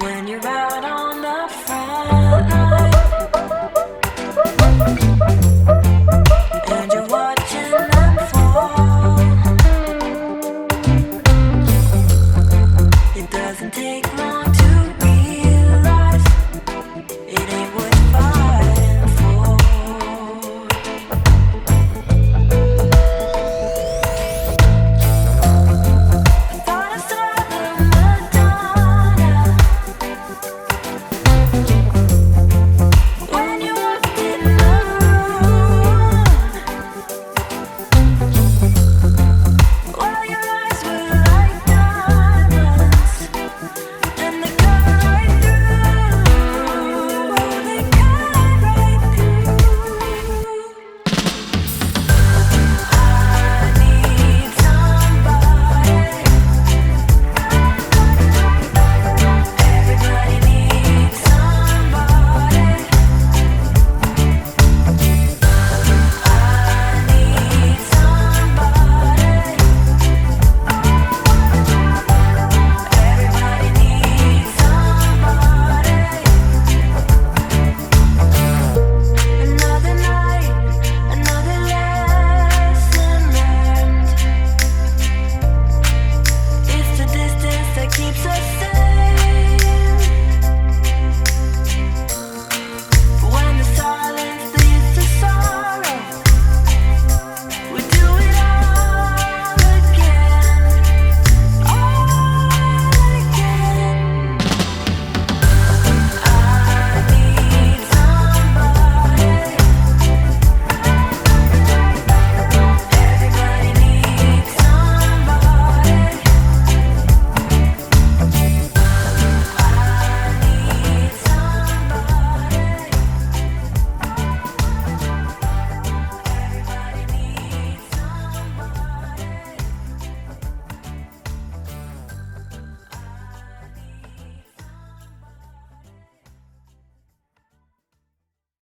When you're out on the front